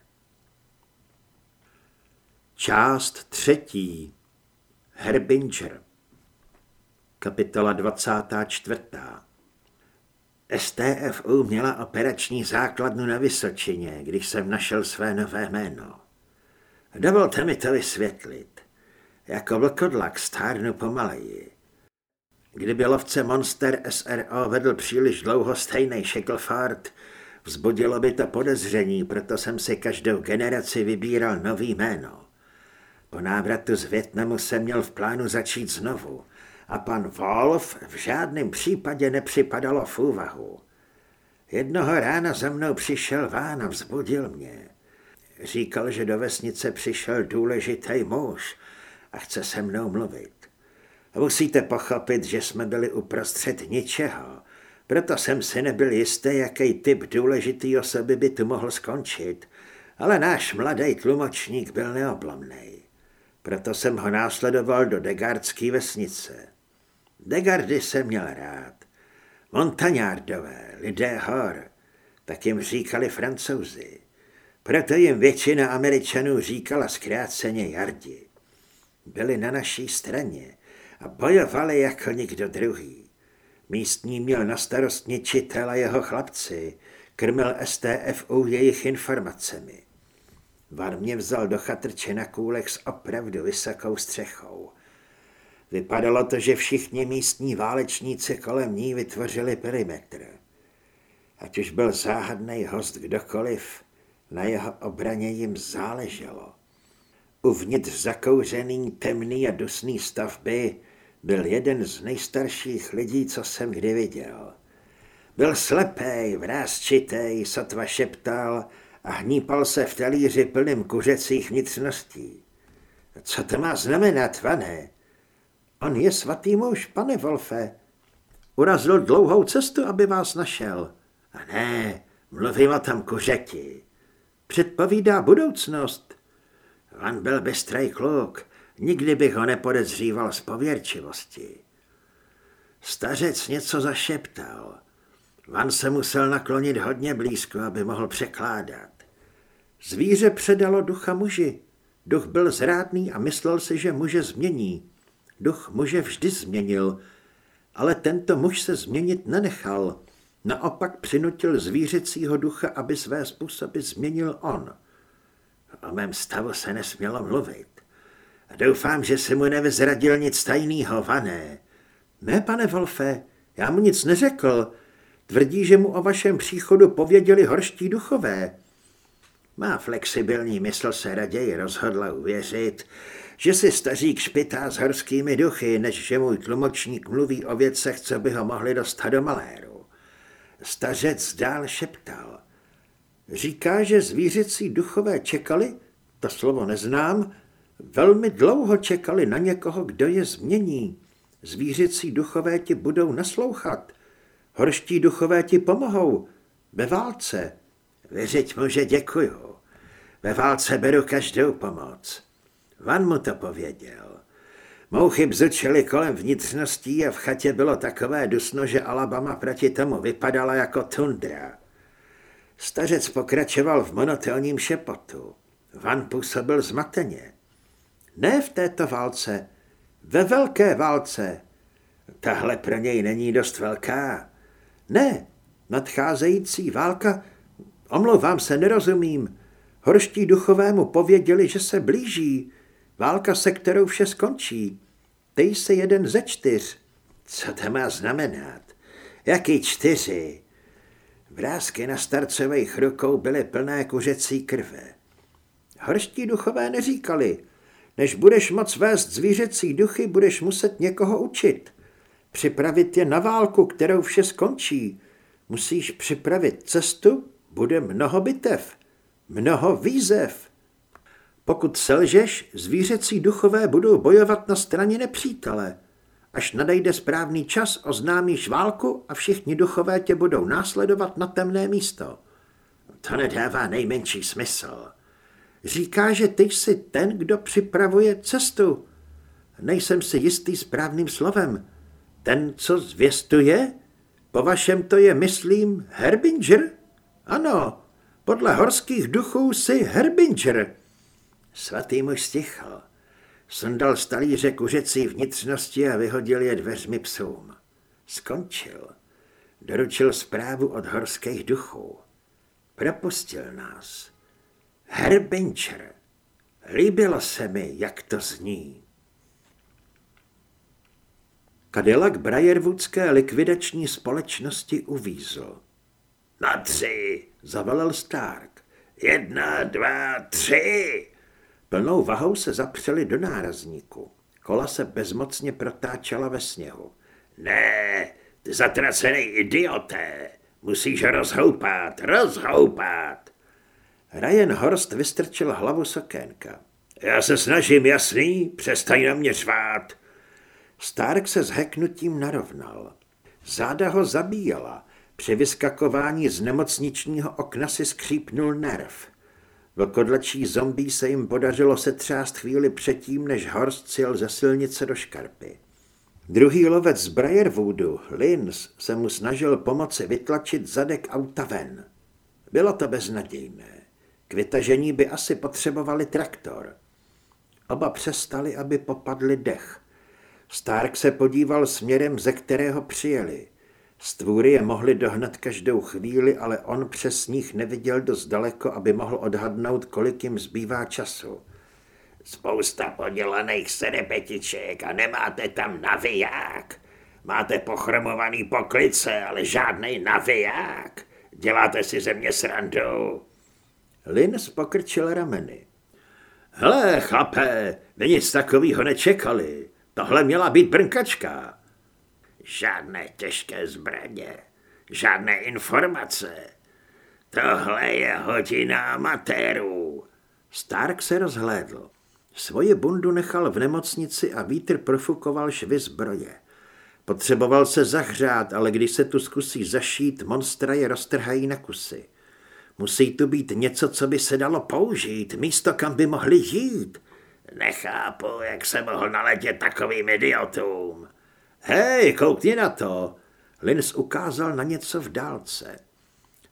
Část třetí. Herbinger. Kapitola 24. STFU měla operační základnu na Vysočině, když jsem našel své nové jméno. Dovolte mi to vysvětlit. Jako vlkodlak stárnu pomaleji. Kdyby lovce Monster SRO vedl příliš dlouho stejný Shackleford, vzbudilo by to podezření, proto jsem si každou generaci vybíral nový jméno. Po návratu z Větnamu jsem měl v plánu začít znovu a pan Wolf v žádném případě nepřipadalo v úvahu. Jednoho rána za mnou přišel Ván a vzbudil mě. Říkal, že do vesnice přišel důležitý muž a chce se mnou mluvit. Musíte pochopit, že jsme byli uprostřed ničeho, proto jsem si nebyl jistý, jaký typ důležitý osoby by tu mohl skončit, ale náš mladý tlumočník byl neoblomný. Proto jsem ho následoval do Degardské vesnice. Degardy jsem měl rád. Montagnardové, lidé hor, tak jim říkali francouzi. Proto jim většina Američanů říkala zkráceně jardi. Byli na naší straně a bojovali jako nikdo druhý. Místní měl na starost ničitel a jeho chlapci, krmil STFU jejich informacemi. Var mě vzal do chatrče na kůlek s opravdu vysokou střechou. Vypadalo to, že všichni místní válečníci kolem ní vytvořili perimetr. Ať už byl záhadný host kdokoliv, na jeho obraně jim záleželo. Uvnitř zakouřený, temný a dusný stavby byl jeden z nejstarších lidí, co jsem kdy viděl. Byl slepej, vrázčitej, sotva šeptal a hnípal se v talíři plným kuřecích vnitřností. Co to má znamenat, vané? On je svatý muž, pane Wolfe. Urazil dlouhou cestu, aby vás našel. A ne, mluvím o tam kuřeti. Předpovídá budoucnost. On byl bystrý kluk, nikdy bych ho nepodezříval z pověrčivosti. Stařec něco zašeptal. Van se musel naklonit hodně blízko, aby mohl překládat. Zvíře předalo ducha muži. Duch byl zrádný a myslel si, že muže změní. Duch muže vždy změnil, ale tento muž se změnit nenechal. Naopak přinutil zvířecího ducha, aby své způsoby změnil on. O mém stavu se nesmělo mluvit. Doufám, že se mu nevyzradil nic tajného, vané. Ne, pane Wolfe, já mu nic neřekl. Tvrdí, že mu o vašem příchodu pověděli horští duchové. Má flexibilní mysl se raději rozhodla uvěřit, že si stařík špitá s horskými duchy, než že můj tlumočník mluví o věcech, co by ho mohli dostat do maléru. Stařec dál šeptal. Říká, že zvířecí duchové čekali, to slovo neznám, velmi dlouho čekali na někoho, kdo je změní. Zvířecí duchové ti budou naslouchat. Horští duchové ti pomohou. Ve válce. Věřit mu, že děkuju. Ve válce beru každou pomoc. Van mu to pověděl. Mouchy bzučely kolem vnitřností a v chatě bylo takové dusno, že Alabama proti tomu vypadala jako tundra. Stařec pokračoval v monotónním šepotu. Van působil zmateně. Ne v této válce, ve velké válce. Tahle pro něj není dost velká. Ne, nadcházející válka, omlouvám se, nerozumím. Horští duchovému pověděli, že se blíží. Válka, se kterou vše skončí. Ty jsi jeden ze čtyř. Co to má znamenat? Jaký čtyři? Vrázky na starcových rukou byly plné kuřecí krve. Horští duchové neříkali, než budeš moc vést zvířecí duchy, budeš muset někoho učit. Připravit je na válku, kterou vše skončí. Musíš připravit cestu, bude mnoho bitev, mnoho výzev. Pokud selžeš, zvířecí duchové budou bojovat na straně nepřítele. Až nadejde správný čas, oznámíš válku a všichni duchové tě budou následovat na temné místo. To nedává nejmenší smysl. Říká, že ty jsi ten, kdo připravuje cestu. Nejsem si jistý správným slovem. Ten, co zvěstuje? Po vašem to je, myslím, Herbinger? Ano, podle horských duchů jsi Herbinger. Svatý muž stichl. Sundal z talíře kuřecí vnitřnosti a vyhodil je dveřmi psům. Skončil. Doručil zprávu od horských duchů. Propustil nás. Herbencher. Líbilo se mi, jak to zní. Cadillac Briarwoodské likvidační společnosti uvízl. Na tři, zavolal Stark. Jedna, dva, tři. Plnou vahou se zapřeli do nárazníku. Kola se bezmocně protáčela ve sněhu. Ne, ty zatracený idioté, musíš rozhoupat, rozhoupat. Ryan Horst vystrčil hlavu z okénka. Já se snažím, jasný, přestaň na mě řvát. Stark se s heknutím narovnal. Záda ho zabíjela. Při vyskakování z nemocničního okna si skřípnul nerv. Vlkodlačí zombí se jim podařilo setřást chvíli předtím, než Horst sjel ze silnice do škarpy. Druhý lovec z Briarwoodu, Lins, se mu snažil pomoci vytlačit zadek auta ven. Bylo to beznadějné. K vytažení by asi potřebovali traktor. Oba přestali, aby popadli dech. Stark se podíval směrem, ze kterého přijeli. Stvůry je mohli dohnat každou chvíli, ale on přes nich neviděl dost daleko, aby mohl odhadnout, kolik jim zbývá času. Spousta podělaných serepetiček a nemáte tam naviják. Máte pochromovaný poklice, ale žádný naviják. Děláte si ze mě srandu. Lin spokrčil rameny. Hele, chlapé, vy nic takového nečekali. Tohle měla být brnkačka. Žádné těžké zbraně, žádné informace. Tohle je hodina amatérů. Stark se rozhlédl. Svoje bundu nechal v nemocnici a vítr profukoval švy zbroje. Potřeboval se zahřát, ale když se tu zkusí zašít, monstra je roztrhají na kusy. Musí tu být něco, co by se dalo použít, místo, kam by mohli jít. Nechápu, jak se mohl naletět takovým idiotům. Hej, koukni na to. Lins ukázal na něco v dálce.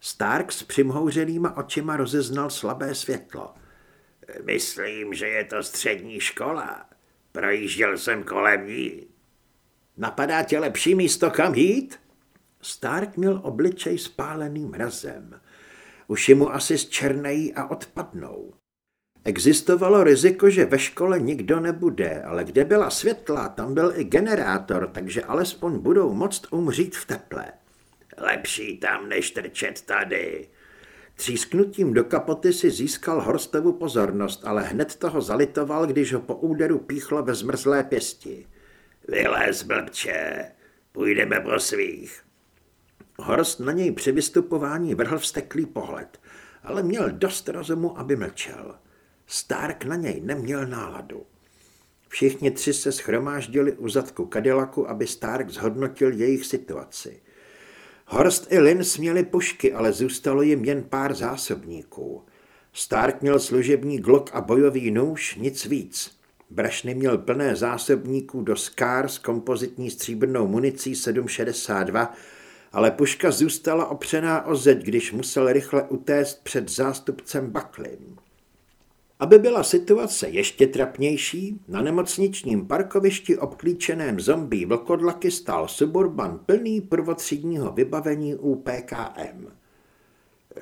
Stark s přimhouřenýma očima rozeznal slabé světlo. Myslím, že je to střední škola. Projížděl jsem kolem ní. Napadá tě lepší místo, kam jít? Stark měl obličej spálený mrazem. Uši mu asi zčernejí a odpadnou. Existovalo riziko, že ve škole nikdo nebude, ale kde byla světla, tam byl i generátor, takže alespoň budou moct umřít v teple. Lepší tam, než trčet tady. Třísknutím do kapoty si získal Horstovu pozornost, ale hned toho zalitoval, když ho po úderu píchlo ve zmrzlé pěsti. Vylez, blbče, půjdeme po svých. Horst na něj při vystupování vrhl vsteklý pohled, ale měl dost rozumu, aby mlčel. Stark na něj neměl náladu. Všichni tři se schromáždili u zadku Cadillacu, aby Stark zhodnotil jejich situaci. Horst i Lin směli pušky, ale zůstalo jim jen pár zásobníků. Stark měl služební glok a bojový nůž, nic víc. Brašny měl plné zásobníků do Scar s kompozitní stříbrnou municí 762, ale puška zůstala opřená o zeď, když musel rychle utéct před zástupcem Baklym. Aby byla situace ještě trapnější, na nemocničním parkovišti obklíčeném zombie vlkodlaky stál suburban plný prvotřídního vybavení UPKM.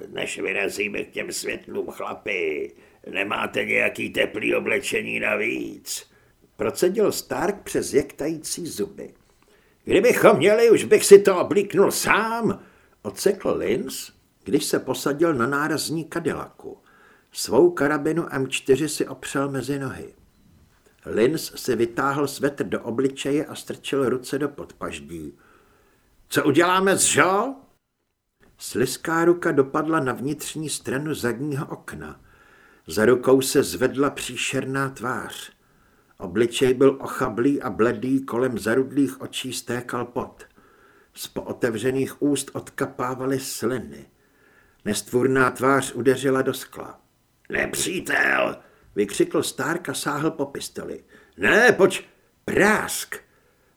Než vyrazíme k těm světlům chlapi, nemáte nějaký teplý oblečení navíc? Procedil Stark přes jektající zuby. Kdybychom měli, už bych si to oblíknul sám, odsekl Linz, když se posadil na nárazní kadelaku. Svou karabinu M4 si opřel mezi nohy. Linz si vytáhl svetr do obličeje a strčil ruce do podpaždí. Co uděláme s Jo? Sliská ruka dopadla na vnitřní stranu zadního okna. Za rukou se zvedla příšerná tvář. Obličej byl ochablý a bledý, kolem zarudlých očí stékal pot. Z pootevřených úst odkapávaly sliny. Nestvůrná tvář udeřila do skla. Nepřítel, vykřikl Stark a sáhl po pistoli. Ne, pojď, prásk.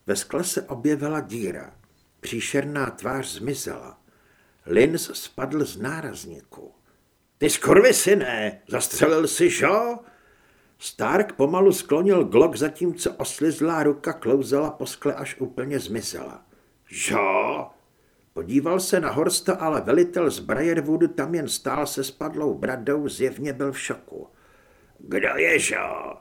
Ve skle se objevila díra. Příšerná tvář zmizela. Linz spadl z nárazníku. Ty skurvisyné, zastřelil si, žo? Stark pomalu sklonil glok, zatímco oslizlá ruka klouzala po skle, až úplně zmizela. Žo? Podíval se na Horsta, ale velitel z Briarwoodu tam jen stál se spadlou bradou, zjevně byl v šoku. Kdo je Jo?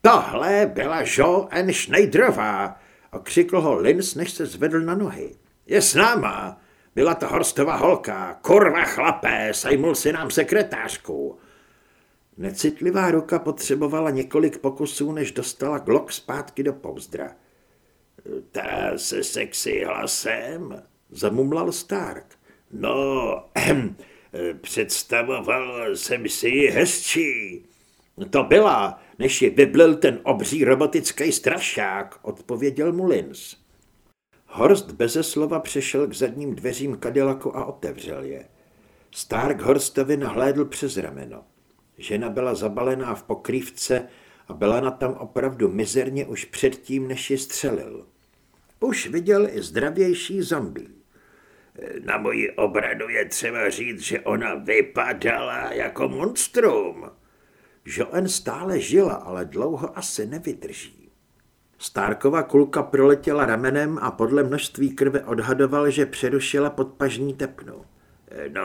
Tohle byla Jo N. Schneiderová, okřikl ho Linz, než se zvedl na nohy. Je s náma. Byla to Horstová holka. Kurva chlapé, sajmul si nám sekretářku. Necitlivá ruka potřebovala několik pokusů, než dostala glok zpátky do pouzdra. Ta se sexy hlasem, zamumlal Stark. No, ehm, představoval jsem si ji hezčí. To byla, než ji vyblil ten obří robotický strašák, odpověděl mu Linz. Horst beze slova přešel k zadním dveřím Cadillacu a otevřel je. Stark Horstovi nahlédl přes rameno. Žena byla zabalená v pokrývce a byla na tam opravdu mizerně už předtím, než ji střelil. Už viděl i zdravější zombie. Na moji obranu je třeba říct, že ona vypadala jako monstrum. Joen stále žila, ale dlouho asi nevydrží. Stárkova kulka proletěla ramenem a podle množství krve odhadoval, že přerušila podpažní tepnu. No,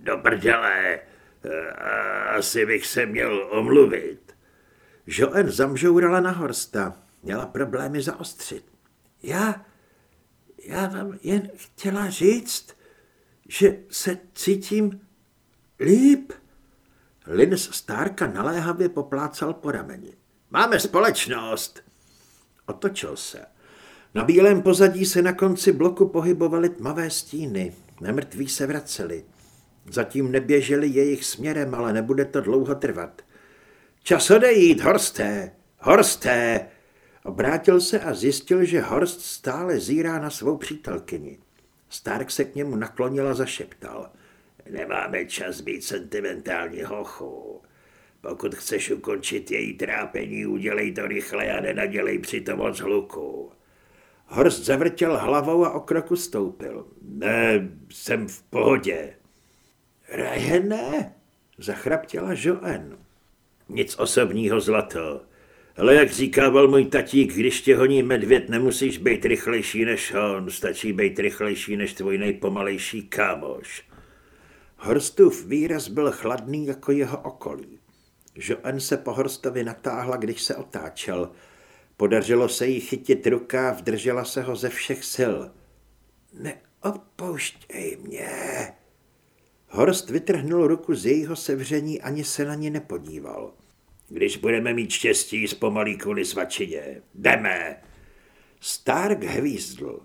do prdele, asi bych se měl omluvit. Joen zamžourala na Horsta, měla problémy zaostřit. Já, já vám jen chtěla říct, že se cítím líp. Linz Stárka naléhavě poplácal po rameni. Máme společnost. Otočil se. Na bílém pozadí se na konci bloku pohybovaly tmavé stíny. Nemrtví se vraceli. Zatím neběželi jejich směrem, ale nebude to dlouho trvat. Čas odejít, Horsté! Horsté! Obrátil se a zjistil, že Horst stále zírá na svou přítelkyni. Stark se k němu naklonil a zašeptal. Nemáme čas být sentimentální hochu. Pokud chceš ukončit její trápení, udělej to rychle a nenadělej přitom moc hluku. Horst zavrtěl hlavou a o kroku stoupil. Ne, jsem v pohodě. Ryane, zachraptěla Joanne. Nic osobního, zlato. Ale jak říkával můj tatík, když tě honí medvěd, nemusíš být rychlejší než on, stačí být rychlejší než tvůj nejpomalejší kámoš. Horstův výraz byl chladný jako jeho okolí. Joan se po Horstovi natáhla, když se otáčel. Podařilo se jí chytit rukáv, držela se ho ze všech sil. Neopouštěj mě. Horst vytrhnul ruku z jejího sevření, ani se na ní nepodíval. Když budeme mít štěstí, zpomalí kvůli svačině. Jdeme! Stark hvízdl.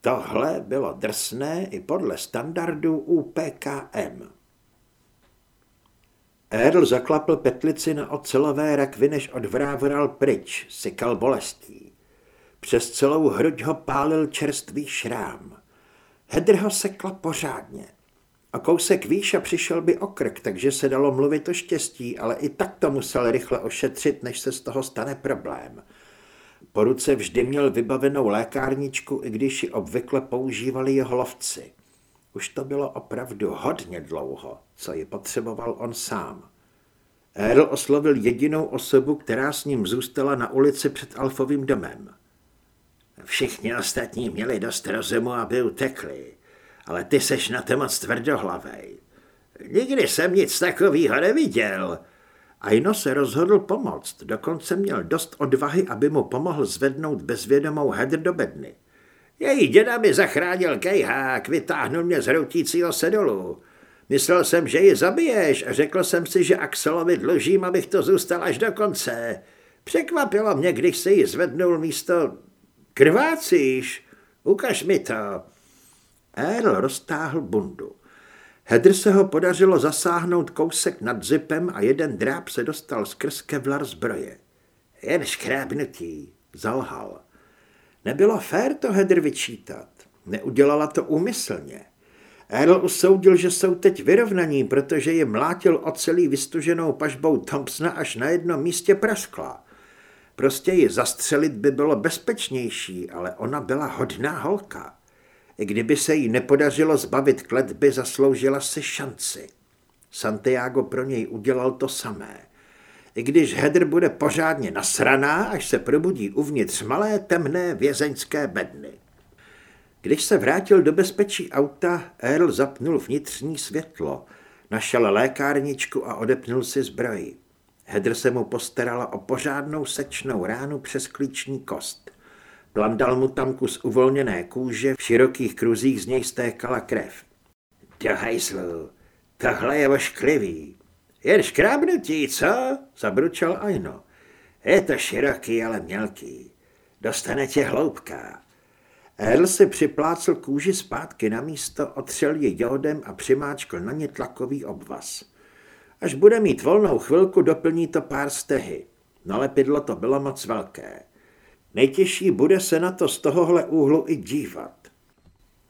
Tohle bylo drsné i podle standardů UPKM. Earl zaklapl petlici na ocelové rakvi, než odvrávral pryč, sykal bolestí. Přes celou hruď ho pálil čerstvý šrám. Hedr ho sekla pořádně. A kousek výš a přišel by okrk, takže se dalo mluvit o štěstí, ale i tak to musel rychle ošetřit, než se z toho stane problém. Po ruce vždy měl vybavenou lékárničku, i když ji obvykle používali jeho lovci. Už to bylo opravdu hodně dlouho, co ji potřeboval on sám. Earl oslovil jedinou osobu, která s ním zůstala na ulici před Alfovým domem. Všichni ostatní měli dost rozumu, aby utekli, ale ty seš na to moc tvrdohlavej. Nikdy jsem nic takového neviděl. Aino se rozhodl pomoct, dokonce měl dost odvahy, aby mu pomohl zvednout bezvědomou Hedr do bedny. Její děda mi zachránil kejhák, vytáhnul mě z hroutícího sedolu. Myslel jsem, že ji zabiješ a řekl jsem si, že Axelovi dlužím, abych to zůstal až do konce. Překvapilo mě, když se jí zvednul místo... Krvácíš? Ukaž mi to. Earl roztáhl bundu. Hedr se ho podařilo zasáhnout kousek nad zipem a jeden dráb se dostal skrz kevlar zbroje. Jen škrábnutí, zalhal. Nebylo fér to Hedr vyčítat. Neudělala to úmyslně. Earl usoudil, že jsou teď vyrovnaní, protože je mlátil ocelí vystuženou pažbou Thompsona až na jednom místě praskla. Prostě ji zastřelit by bylo bezpečnější, ale ona byla hodná holka. Kdyby se jí nepodařilo zbavit kletby, zasloužila si šanci. Santiago pro něj udělal to samé. I když Hedr bude pořádně nasraná, až se probudí uvnitř malé temné vězeňské bedny. Když se vrátil do bezpečí auta, Earl zapnul vnitřní světlo, našel lékárničku a odepnul si zbroj. Hedr se mu postarala o pořádnou sečnou ránu přes klíční kost. Plandal mu tam kus uvolněné kůže, v širokých kruzích z něj stékala krev. Do hajzlu, tohle je ošklivý. Jen škrábnutí, co? Zabručel Aino. Je to široký, ale mělký. Dostane tě hloubka. Earl si připlácl kůži zpátky na místo, otřel ji jodem a přimáčkl na ně tlakový obvaz. Až bude mít volnou chvilku, doplní to pár stehy. lepidlo to bylo moc velké. Nejtěžší bude se na to z tohohle úhlu i dívat.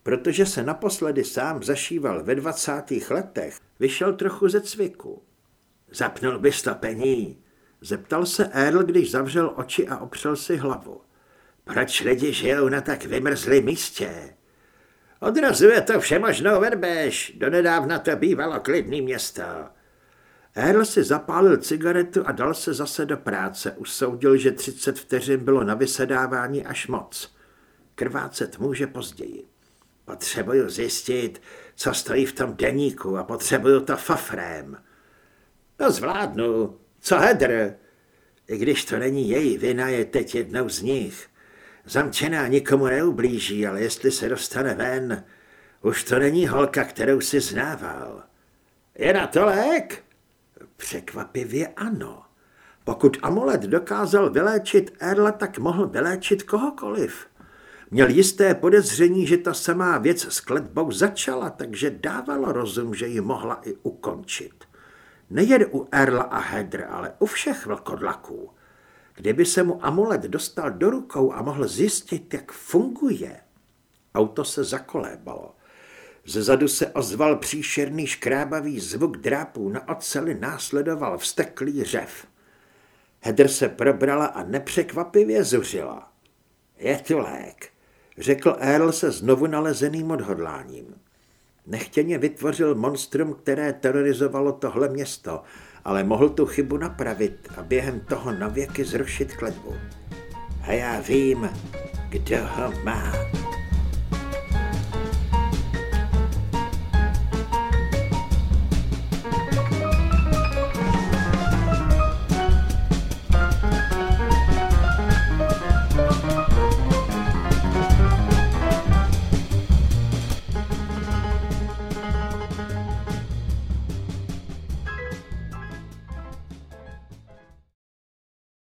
Protože se naposledy sám zašíval ve dvacátých letech, vyšel trochu ze cviku. Zapnul by stopení, zeptal se Earl, když zavřel oči a opřel si hlavu. Proč lidi žijou na tak vymrzlém místě? Odrazuje to všemožnou verbež, donedávna to bývalo klidný město. Earl si zapálil cigaretu a dal se zase do práce. Usoudil, že 30 vteřin bylo na vysedávání až moc. Krvácet může později. Potřebuju zjistit, co stojí v tom deníku a potřebuju to fafrém. To zvládnu. Co Hedr? I když to není její vina, je teď jednou z nich. Zamčená nikomu neublíží, ale jestli se dostane ven, už to není holka, kterou si znával. Je na to lék? Překvapivě ano. Pokud amulet dokázal vyléčit Erla, tak mohl vyléčit kohokoliv. Měl jisté podezření, že ta samá věc s kletbou začala, takže dávalo rozum, že ji mohla i ukončit. Nejen u Erla a Hedr, ale u všech vlkodlaků. Kdyby se mu amulet dostal do rukou a mohl zjistit, jak funguje. Auto se zakolébalo. Zezadu se ozval příšerný škrábavý zvuk drápů na oceli následoval vsteklý řev. Hedr se probrala a nepřekvapivě zuřila. Je tu lék, řekl Earl se znovu nalezeným odhodláním. Nechtěně vytvořil monstrum, které terorizovalo tohle město, ale mohl tu chybu napravit a během toho navěky zrušit kletbu. A já vím, kdo ho má.